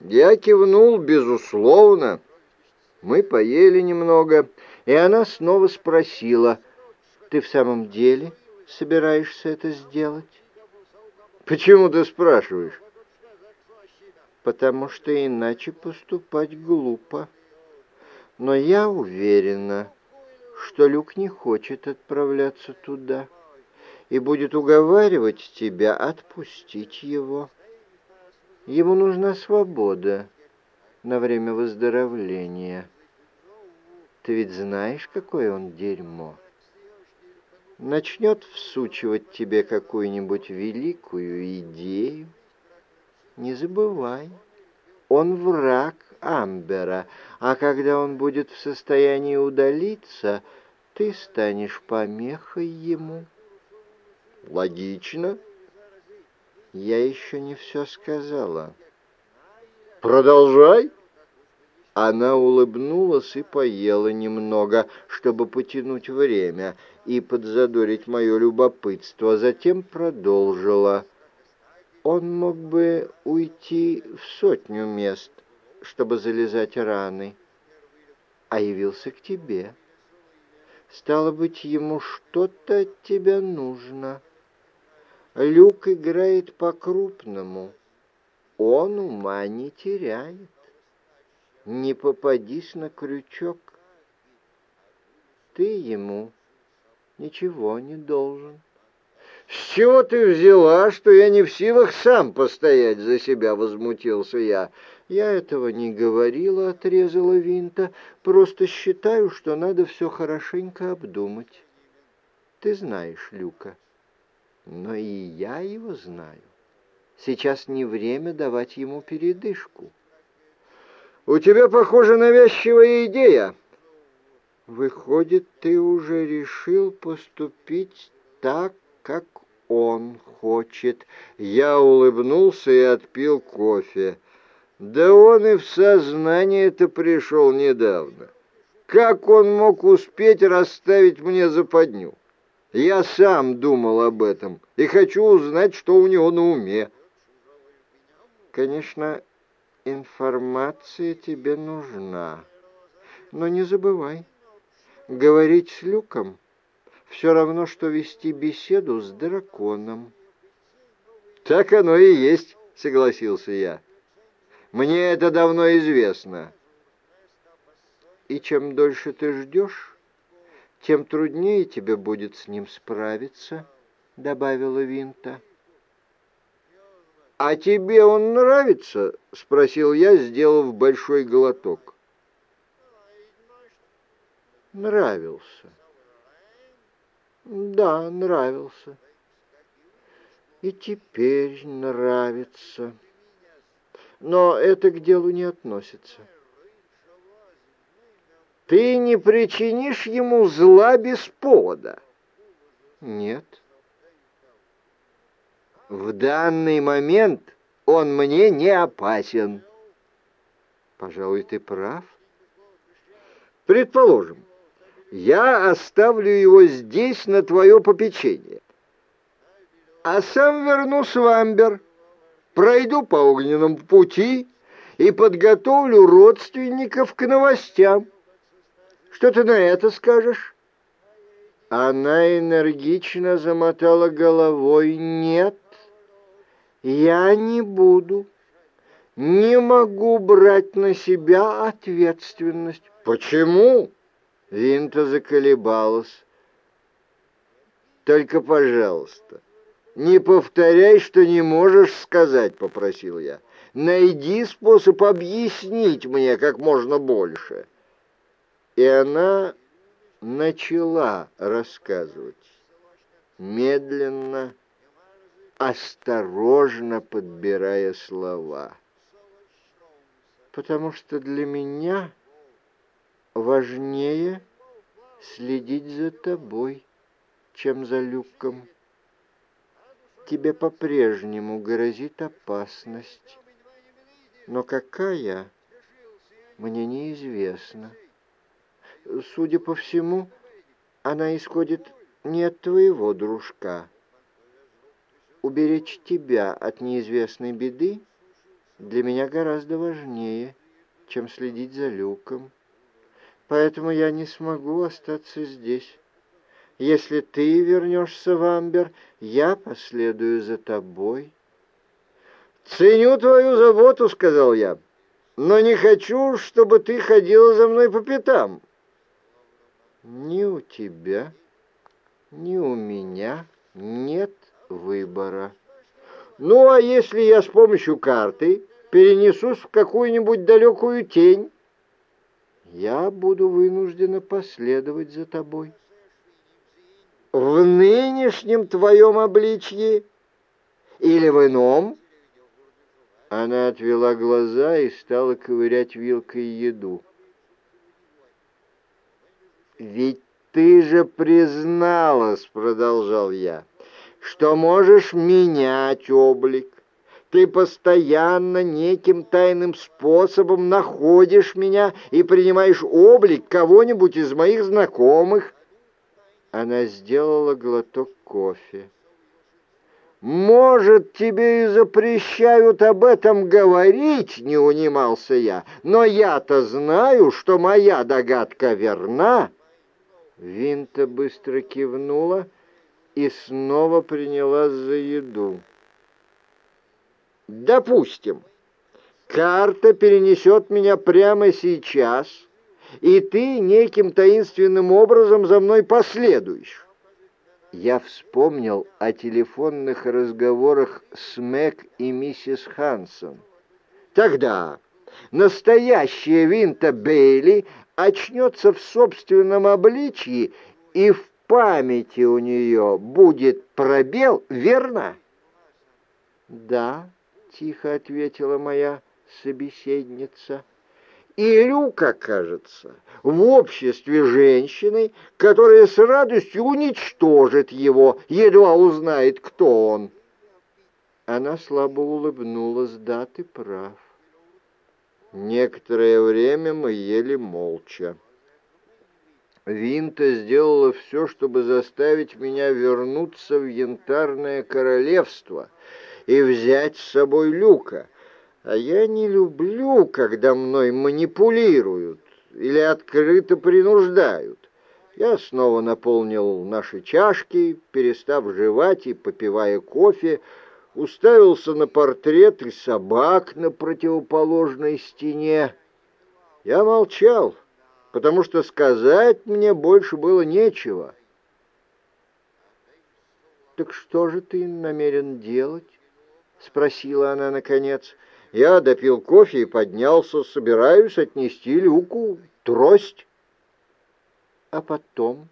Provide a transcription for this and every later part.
Я кивнул, безусловно. Мы поели немного, и она снова спросила, «Ты в самом деле собираешься это сделать?» «Почему ты спрашиваешь?» «Потому что иначе поступать глупо. Но я уверена, что Люк не хочет отправляться туда и будет уговаривать тебя отпустить его. Ему нужна свобода на время выздоровления. Ты ведь знаешь, какое он дерьмо. Начнет всучивать тебе какую-нибудь великую идею. Не забывай, он враг Амбера, а когда он будет в состоянии удалиться, ты станешь помехой ему. Логично. Я еще не все сказала. Продолжай. Она улыбнулась и поела немного, чтобы потянуть время и подзадорить мое любопытство, затем продолжила. Он мог бы уйти в сотню мест, чтобы залезать раны, а явился к тебе. Стало быть, ему что-то от тебя нужно. Люк играет по-крупному. Он ума не теряет. Не попадись на крючок. Ты ему ничего не должен. «С чего ты взяла, что я не в силах сам постоять за себя?» — возмутился я. «Я этого не говорила», — отрезала Винта. «Просто считаю, что надо все хорошенько обдумать. Ты знаешь Люка». Но и я его знаю. Сейчас не время давать ему передышку. У тебя, похоже, навязчивая идея. Выходит, ты уже решил поступить так, как он хочет. Я улыбнулся и отпил кофе. Да он и в сознание это пришел недавно. Как он мог успеть расставить мне западню? Я сам думал об этом и хочу узнать, что у него на уме. Конечно, информация тебе нужна, но не забывай, говорить с Люком все равно, что вести беседу с драконом. Так оно и есть, согласился я. Мне это давно известно. И чем дольше ты ждешь, тем труднее тебе будет с ним справиться», — добавила Винта. «А тебе он нравится?» — спросил я, сделав большой глоток. «Нравился. Да, нравился. И теперь нравится. Но это к делу не относится». Ты не причинишь ему зла без повода? Нет. В данный момент он мне не опасен. Пожалуй, ты прав. Предположим, я оставлю его здесь на твое попечение, а сам вернусь в Амбер, пройду по огненному пути и подготовлю родственников к новостям. Что ты на это скажешь?» Она энергично замотала головой. «Нет, я не буду. Не могу брать на себя ответственность». «Почему?» Винта заколебалась. «Только, пожалуйста, не повторяй, что не можешь сказать», — попросил я. «Найди способ объяснить мне как можно больше». И она начала рассказывать, медленно, осторожно подбирая слова. Потому что для меня важнее следить за тобой, чем за Люком. Тебе по-прежнему грозит опасность, но какая, мне неизвестно. Судя по всему, она исходит не от твоего дружка. Уберечь тебя от неизвестной беды для меня гораздо важнее, чем следить за люком. Поэтому я не смогу остаться здесь. Если ты вернешься в Амбер, я последую за тобой. «Ценю твою заботу», — сказал я, — «но не хочу, чтобы ты ходила за мной по пятам». «Ни у тебя, ни у меня нет выбора». «Ну, а если я с помощью карты перенесусь в какую-нибудь далекую тень?» «Я буду вынуждена последовать за тобой» в нынешнем твоем обличье или в ином?» Она отвела глаза и стала ковырять вилкой еду. «Ведь ты же призналась, — продолжал я, — что можешь менять облик. Ты постоянно неким тайным способом находишь меня и принимаешь облик кого-нибудь из моих знакомых, она сделала глоток кофе. «Может, тебе и запрещают об этом говорить, — не унимался я, — но я-то знаю, что моя догадка верна». Винта быстро кивнула и снова принялась за еду. «Допустим, карта перенесет меня прямо сейчас» и ты неким таинственным образом за мной последуешь. Я вспомнил о телефонных разговорах с Мэг и миссис Хансон. Тогда настоящая Винта Бейли очнется в собственном обличье, и в памяти у нее будет пробел, верно? «Да», — тихо ответила моя собеседница, — и Люка, кажется, в обществе женщины, которая с радостью уничтожит его, едва узнает, кто он. Она слабо улыбнулась, да, ты прав. Некоторое время мы ели молча. Винта сделала все, чтобы заставить меня вернуться в Янтарное Королевство и взять с собой Люка — а я не люблю, когда мной манипулируют или открыто принуждают. Я снова наполнил наши чашки, перестав жевать и попивая кофе, уставился на портрет и собак на противоположной стене. Я молчал, потому что сказать мне больше было нечего. «Так что же ты намерен делать?» — спросила она наконец. Я допил кофе и поднялся, собираюсь отнести Люку трость. А потом?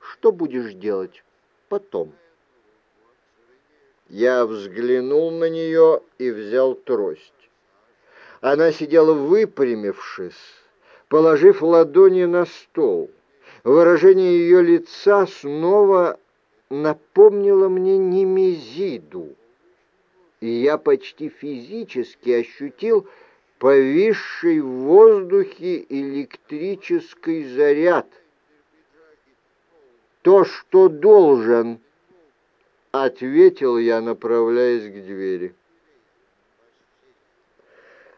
Что будешь делать потом? Я взглянул на нее и взял трость. Она сидела выпрямившись, положив ладони на стол. Выражение ее лица снова напомнило мне Немезиду и я почти физически ощутил повисший в воздухе электрический заряд. «То, что должен», — ответил я, направляясь к двери.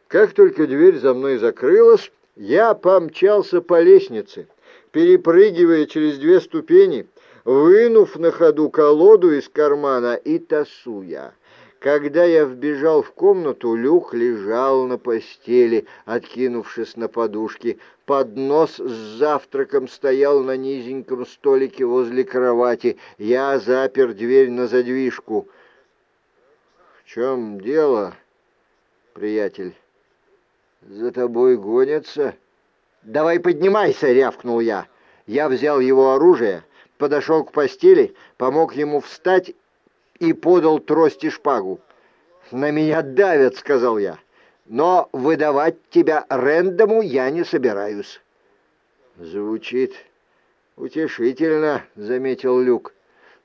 Как только дверь за мной закрылась, я помчался по лестнице, перепрыгивая через две ступени, вынув на ходу колоду из кармана и тасуя. Когда я вбежал в комнату, Люк лежал на постели, откинувшись на подушки. Поднос с завтраком стоял на низеньком столике возле кровати. Я запер дверь на задвижку. «В чем дело, приятель? За тобой гонятся?» «Давай поднимайся!» — рявкнул я. Я взял его оружие, подошел к постели, помог ему встать и подал трость и шпагу. «На меня давят», — сказал я, — «но выдавать тебя Рэндому я не собираюсь». «Звучит утешительно», — заметил Люк.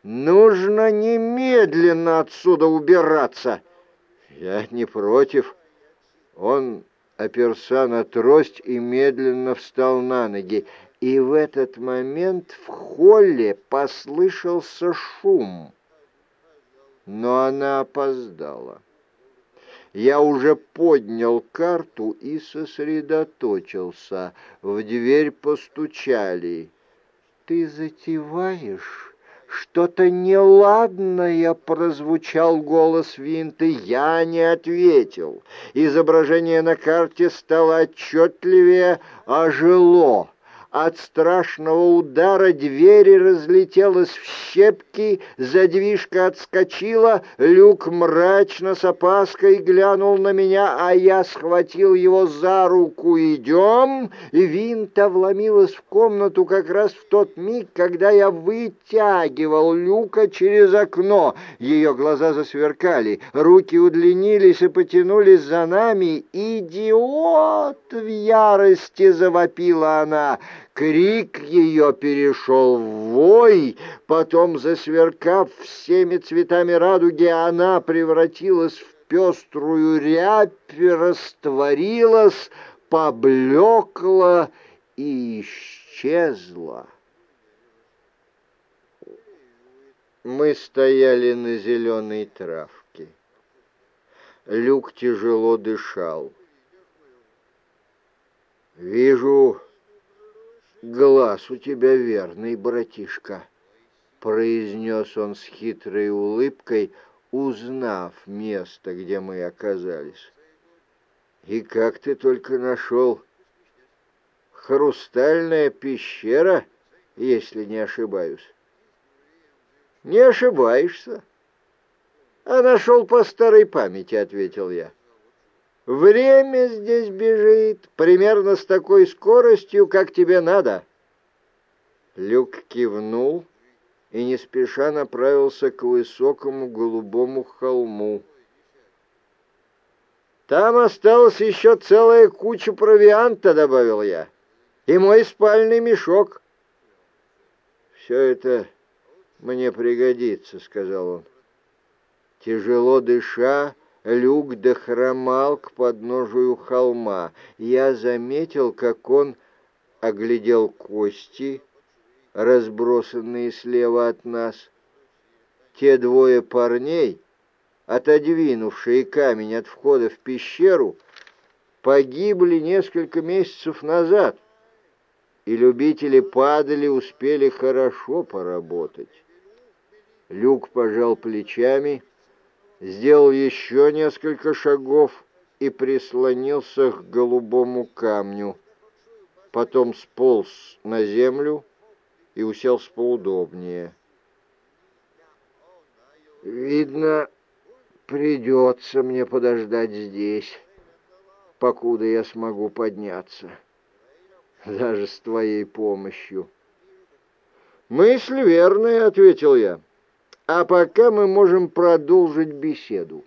«Нужно немедленно отсюда убираться». «Я не против». Он оперся на трость и медленно встал на ноги. И в этот момент в холле послышался шум но она опоздала. Я уже поднял карту и сосредоточился. В дверь постучали. «Ты затеваешь?» «Что-то неладное!» — прозвучал голос Винты. Я не ответил. Изображение на карте стало отчетливее, ожило. От страшного удара двери разлетелась в щепки, задвижка отскочила, люк мрачно с опаской глянул на меня, а я схватил его за руку. «Идем!» Винта вломилась в комнату как раз в тот миг, когда я вытягивал люка через окно. Ее глаза засверкали, руки удлинились и потянулись за нами. «Идиот!» — в ярости завопила она. Крик ее перешел в вой, потом, засверкав всеми цветами радуги, она превратилась в пеструю рябь, растворилась, поблекла и исчезла. Мы стояли на зеленой травке. Люк тяжело дышал. «Вижу, «Глаз у тебя верный, братишка», — произнес он с хитрой улыбкой, узнав место, где мы оказались. «И как ты только нашел? Хрустальная пещера, если не ошибаюсь». «Не ошибаешься». «А нашел по старой памяти», — ответил я. Время здесь бежит примерно с такой скоростью, как тебе надо. Люк кивнул и не спеша направился к высокому голубому холму. «Там осталась еще целая куча провианта», — добавил я, — «и мой спальный мешок». «Все это мне пригодится», — сказал он. Тяжело дыша, Люк дохромал к подножию холма. Я заметил, как он оглядел кости, разбросанные слева от нас. Те двое парней, отодвинувшие камень от входа в пещеру, погибли несколько месяцев назад, и любители падали успели хорошо поработать. Люк пожал плечами сделал еще несколько шагов и прислонился к голубому камню. Потом сполз на землю и уселся поудобнее. «Видно, придется мне подождать здесь, покуда я смогу подняться, даже с твоей помощью». «Мысль верная», — ответил я. А пока мы можем продолжить беседу.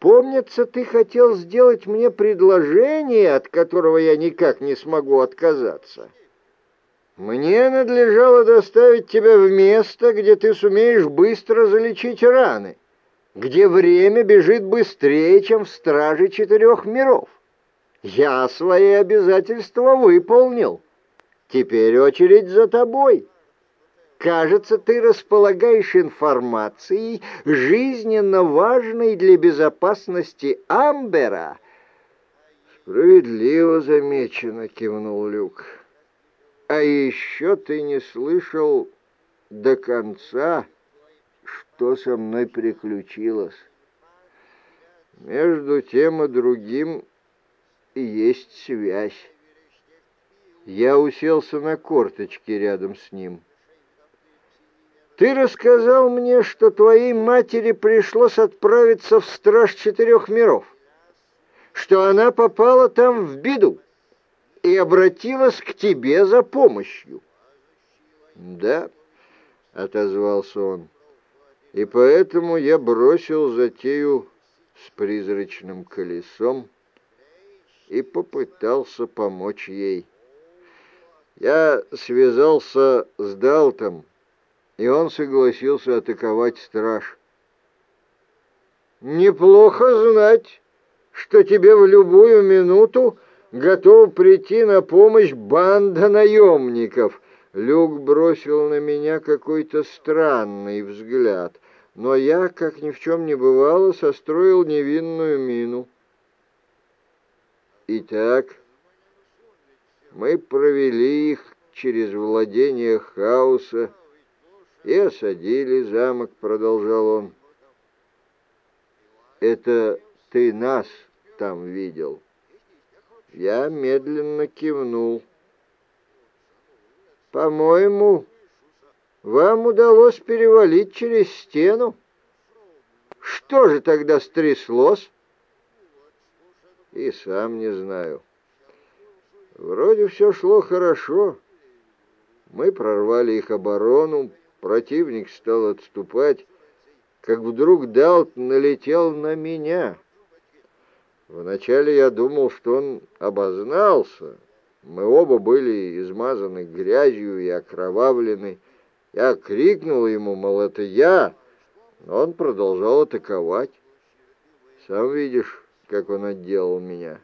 Помнится, ты хотел сделать мне предложение, от которого я никак не смогу отказаться. Мне надлежало доставить тебя в место, где ты сумеешь быстро залечить раны, где время бежит быстрее, чем в страже четырех миров. Я свои обязательства выполнил. Теперь очередь за тобой». Кажется, ты располагаешь информацией, жизненно важной для безопасности Амбера. Справедливо замечено, кивнул Люк. А еще ты не слышал до конца, что со мной приключилось. Между тем и другим есть связь. Я уселся на корточки рядом с ним. Ты рассказал мне, что твоей матери пришлось отправиться в страж четырех миров, что она попала там в беду и обратилась к тебе за помощью. Да, отозвался он, и поэтому я бросил затею с призрачным колесом и попытался помочь ей. Я связался с Далтом, и он согласился атаковать страж. «Неплохо знать, что тебе в любую минуту готов прийти на помощь банда наемников». Люк бросил на меня какой-то странный взгляд, но я, как ни в чем не бывало, состроил невинную мину. Итак, мы провели их через владение хаоса и осадили замок, продолжал он. Это ты нас там видел? Я медленно кивнул. По-моему, вам удалось перевалить через стену. Что же тогда стряслось? И сам не знаю. Вроде все шло хорошо. Мы прорвали их оборону, противник стал отступать, как вдруг Далт налетел на меня. Вначале я думал, что он обознался. Мы оба были измазаны грязью и окровавлены. Я крикнул ему, мол, это я, но он продолжал атаковать. Сам видишь, как он отделал меня.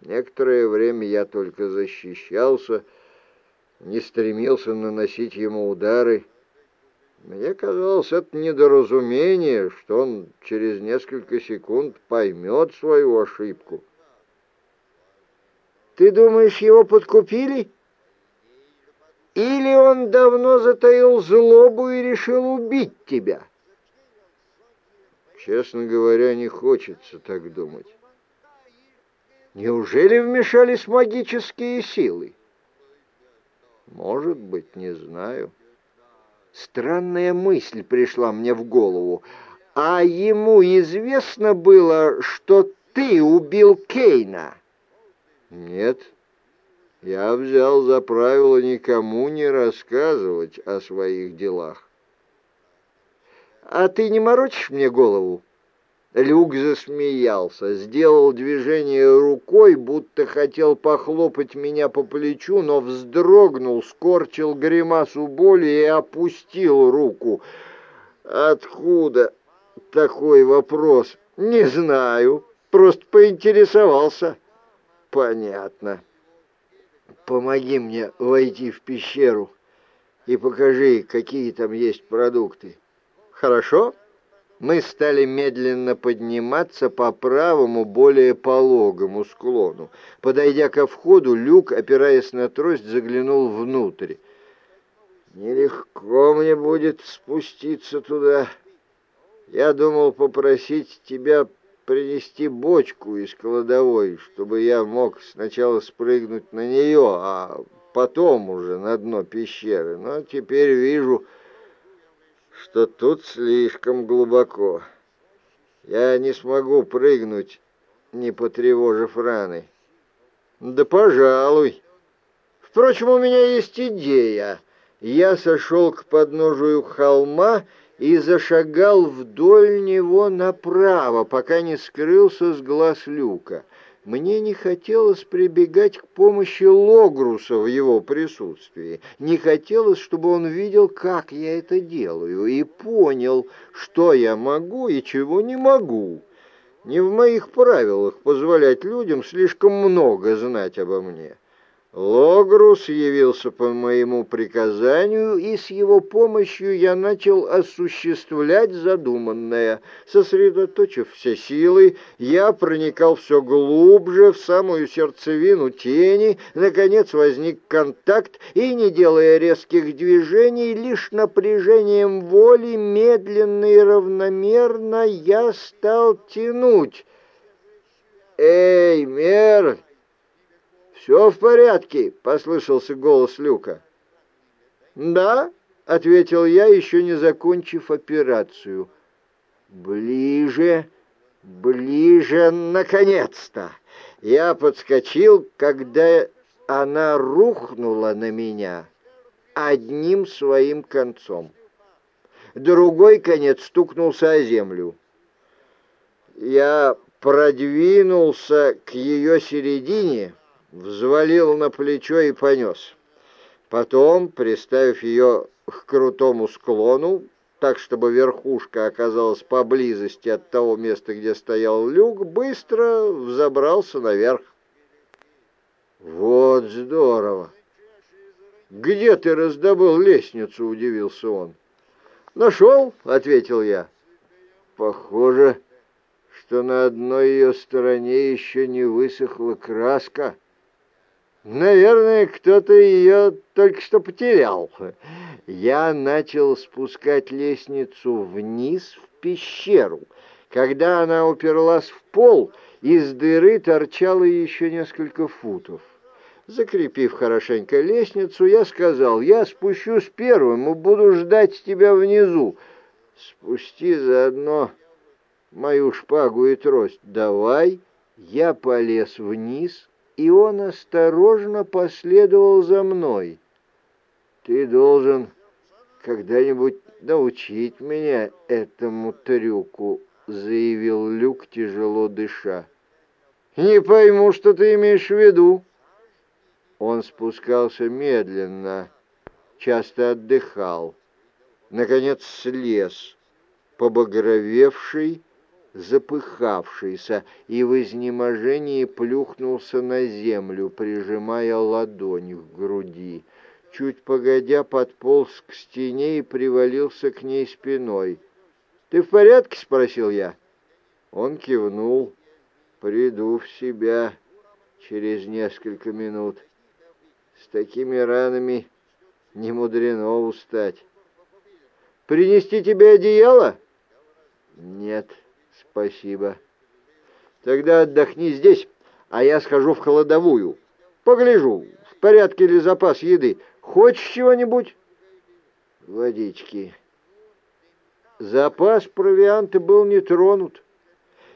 Некоторое время я только защищался, не стремился наносить ему удары. Мне казалось, это недоразумение, что он через несколько секунд поймет свою ошибку. «Ты думаешь, его подкупили?» Или он давно затаил злобу и решил убить тебя? Честно говоря, не хочется так думать. Неужели вмешались магические силы? Может быть, не знаю. Странная мысль пришла мне в голову. А ему известно было, что ты убил Кейна? Нет. Я взял за правило никому не рассказывать о своих делах. А ты не морочишь мне голову? Люк засмеялся, сделал движение рукой, будто хотел похлопать меня по плечу, но вздрогнул, скорчил гримасу боли и опустил руку. «Откуда такой вопрос?» «Не знаю, просто поинтересовался». «Понятно». Помоги мне войти в пещеру и покажи, какие там есть продукты. Хорошо? Мы стали медленно подниматься по правому, более пологому склону. Подойдя ко входу, Люк, опираясь на трость, заглянул внутрь. «Нелегко мне будет спуститься туда. Я думал попросить тебя принести бочку из кладовой, чтобы я мог сначала спрыгнуть на нее, а потом уже на дно пещеры. Но теперь вижу, что тут слишком глубоко. Я не смогу прыгнуть, не потревожив раны. Да, пожалуй. Впрочем, у меня есть идея. Я сошел к подножию холма и зашагал вдоль него направо, пока не скрылся с глаз люка. Мне не хотелось прибегать к помощи Логруса в его присутствии. Не хотелось, чтобы он видел, как я это делаю, и понял, что я могу и чего не могу. Не в моих правилах позволять людям слишком много знать обо мне. Логрус явился по моему приказанию, и с его помощью я начал осуществлять задуманное. Сосредоточив все силы, я проникал все глубже в самую сердцевину тени, наконец возник контакт, и, не делая резких движений, лишь напряжением воли, медленно и равномерно, я стал тянуть. «Эй, Мерль!» «Все в порядке», — послышался голос Люка. «Да», — ответил я, еще не закончив операцию. «Ближе, ближе, наконец-то!» Я подскочил, когда она рухнула на меня одним своим концом. Другой конец стукнулся о землю. Я продвинулся к ее середине, взвалил на плечо и понес. Потом, приставив ее к крутому склону, так, чтобы верхушка оказалась поблизости от того места, где стоял люк, быстро взобрался наверх. «Вот здорово! Где ты раздобыл лестницу?» — удивился он. «Нашел», — ответил я. «Похоже, что на одной ее стороне еще не высохла краска. Наверное, кто-то ее только что потерял. Я начал спускать лестницу вниз в пещеру. Когда она уперлась в пол, из дыры торчало еще несколько футов. Закрепив хорошенько лестницу, я сказал, я спущусь первым и буду ждать тебя внизу. Спусти заодно мою шпагу и трость. Давай. Я полез вниз, и он осторожно последовал за мной. Ты должен когда-нибудь научить меня этому трюку, заявил Люк, тяжело дыша. Не пойму, что ты имеешь в виду. Он спускался медленно, часто отдыхал. Наконец слез, побагровевший, запыхавшийся, и в изнеможении плюхнулся на землю, прижимая ладонь к груди. Чуть погодя подполз к стене и привалился к ней спиной. «Ты в порядке?» — спросил я. Он кивнул. «Приду в себя через несколько минут. С такими ранами не мудрено устать. Принести тебе одеяло?» «Нет, спасибо. Тогда отдохни здесь, а я схожу в холодовую. Погляжу, в порядке ли запас еды. Хочешь чего-нибудь?» «Водички». Запас провианта был не тронут,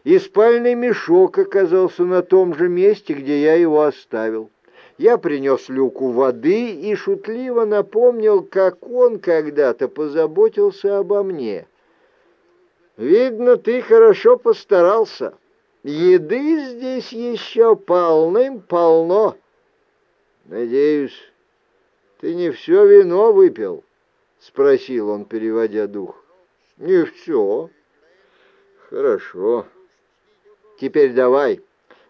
и спальный мешок оказался на том же месте, где я его оставил. Я принес Люку воды и шутливо напомнил, как он когда-то позаботился обо мне. «Видно, ты хорошо постарался. Еды здесь еще полным-полно. Надеюсь, ты не все вино выпил?» — спросил он, переводя дух. Не все. Хорошо. Теперь давай,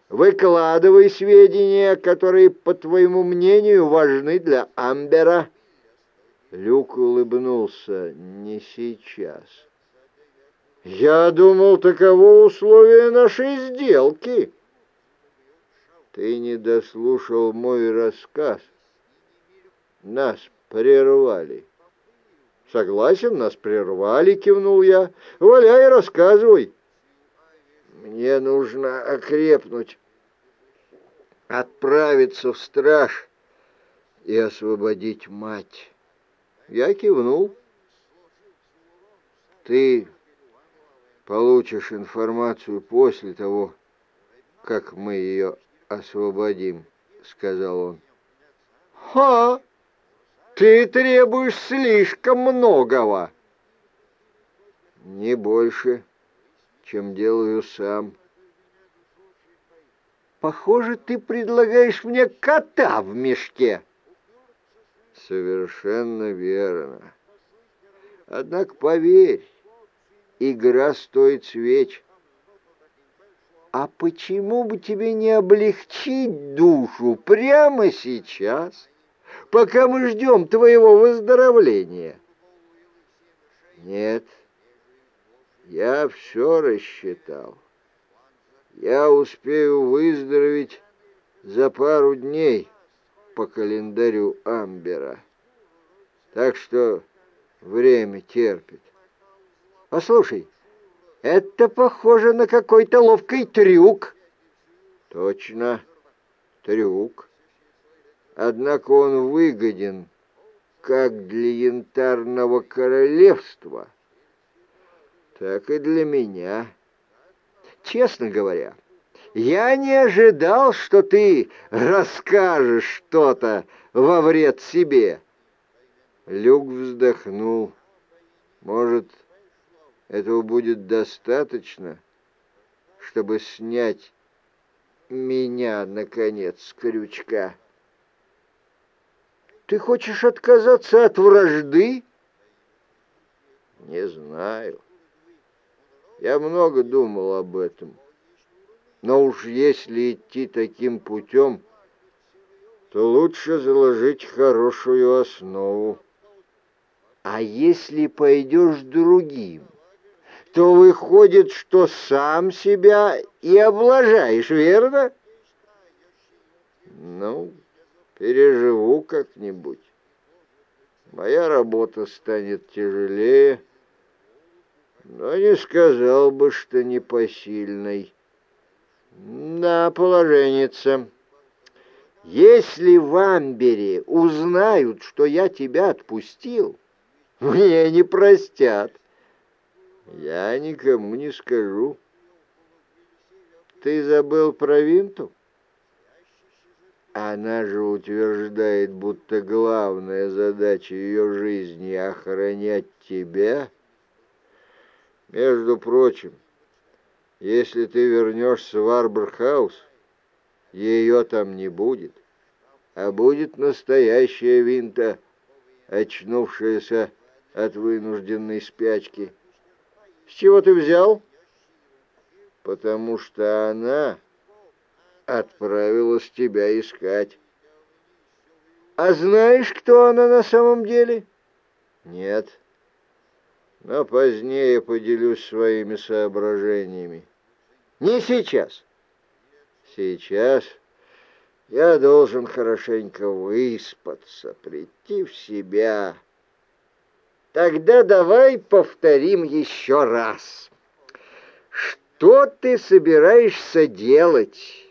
выкладывай сведения, которые, по твоему мнению, важны для Амбера. Люк улыбнулся. Не сейчас. Я думал, таково условие нашей сделки. Ты не дослушал мой рассказ. Нас прервали. «Согласен, нас прервали», — кивнул я. «Валяй, рассказывай». «Мне нужно окрепнуть, отправиться в страж и освободить мать». Я кивнул. «Ты получишь информацию после того, как мы ее освободим», — сказал он. «Ха!» Ты требуешь слишком многого. Не больше, чем делаю сам. Похоже, ты предлагаешь мне кота в мешке. Совершенно верно. Однако поверь, игра стоит свеч. А почему бы тебе не облегчить душу прямо сейчас? — пока мы ждем твоего выздоровления. Нет, я все рассчитал. Я успею выздороветь за пару дней по календарю Амбера. Так что время терпит. Послушай, это похоже на какой-то ловкий трюк. Точно, трюк. Однако он выгоден как для янтарного королевства, так и для меня. Честно говоря, я не ожидал, что ты расскажешь что-то во вред себе. Люк вздохнул. Может, этого будет достаточно, чтобы снять меня, наконец, с крючка. Ты хочешь отказаться от вражды? Не знаю. Я много думал об этом. Но уж если идти таким путем, то лучше заложить хорошую основу. А если пойдешь другим, то выходит, что сам себя и облажаешь, верно? Ну, переживу как-нибудь. Моя работа станет тяжелее, но не сказал бы, что непосильной. Да, положенница. Если в Амбере узнают, что я тебя отпустил, мне не простят. Я никому не скажу. Ты забыл про Винту? Она же утверждает, будто главная задача ее жизни — охранять тебя. Между прочим, если ты вернешься в Арборхаус, ее там не будет, а будет настоящая винта, очнувшаяся от вынужденной спячки. С чего ты взял? Потому что она отправилась тебя искать. А знаешь, кто она на самом деле? Нет. Но позднее поделюсь своими соображениями. Не сейчас. Сейчас я должен хорошенько выспаться, прийти в себя. Тогда давай повторим еще раз. Что ты собираешься делать?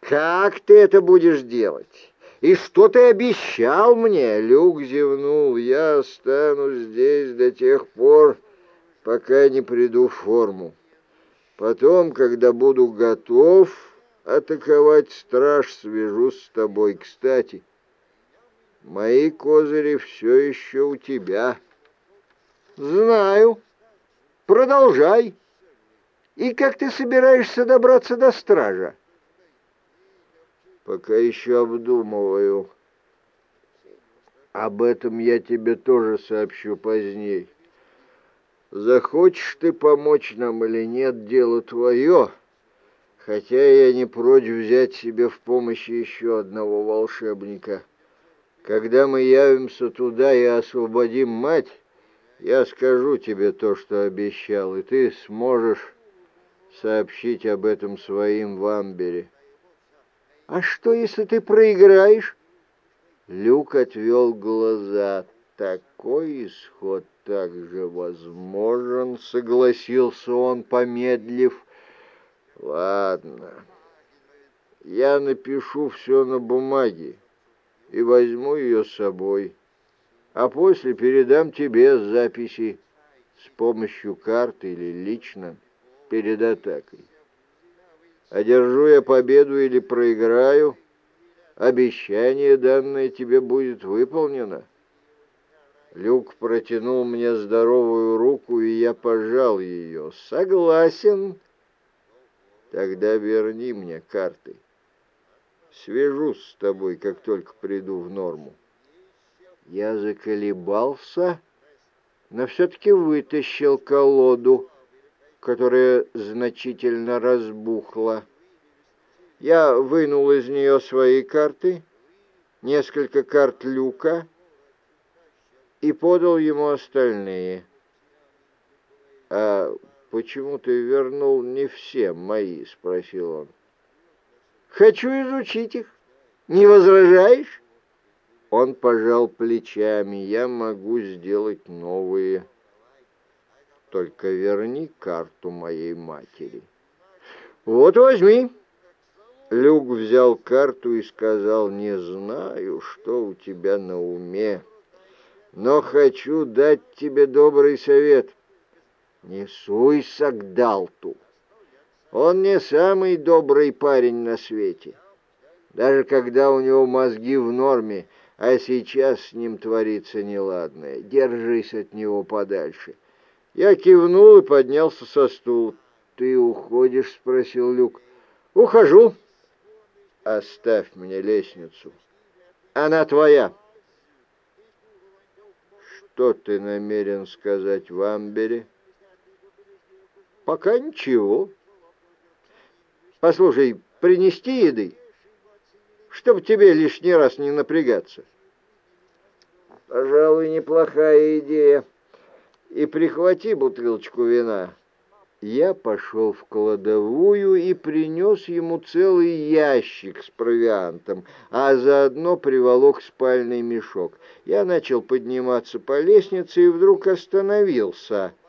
«Как ты это будешь делать? И что ты обещал мне?» Люк зевнул. «Я останусь здесь до тех пор, пока не приду в форму. Потом, когда буду готов атаковать страж, свяжусь с тобой. Кстати, мои козыри все еще у тебя». «Знаю. Продолжай. И как ты собираешься добраться до стража?» пока еще обдумываю. Об этом я тебе тоже сообщу позднее. Захочешь ты помочь нам или нет, дело твое, хотя я не против взять себе в помощь еще одного волшебника. Когда мы явимся туда и освободим мать, я скажу тебе то, что обещал, и ты сможешь сообщить об этом своим в Амбере. «А что, если ты проиграешь?» Люк отвел глаза. «Такой исход также возможен», — согласился он, помедлив. «Ладно, я напишу все на бумаге и возьму ее с собой, а после передам тебе записи с помощью карты или лично перед атакой. Одержу я победу или проиграю, обещание данное тебе будет выполнено. Люк протянул мне здоровую руку, и я пожал ее. Согласен. Тогда верни мне карты. Свяжусь с тобой, как только приду в норму. Я заколебался, но все-таки вытащил колоду которая значительно разбухла. Я вынул из нее свои карты, несколько карт люка и подал ему остальные. «А почему ты вернул не все мои?» — спросил он. «Хочу изучить их. Не возражаешь?» Он пожал плечами. «Я могу сделать новые». Только верни карту моей матери. Вот возьми. Люк взял карту и сказал, не знаю, что у тебя на уме, но хочу дать тебе добрый совет. Не суйся к Далту. Он не самый добрый парень на свете. Даже когда у него мозги в норме, а сейчас с ним творится неладное. Держись от него подальше. — я кивнул и поднялся со стула. «Ты уходишь?» — спросил Люк. «Ухожу». «Оставь мне лестницу. Она твоя». «Что ты намерен сказать в Амбере?» «Пока ничего. Послушай, принести еды, чтобы тебе лишний раз не напрягаться». «Пожалуй, неплохая идея» и прихвати бутылочку вина. Я пошел в кладовую и принес ему целый ящик с провиантом, а заодно приволок спальный мешок. Я начал подниматься по лестнице и вдруг остановился —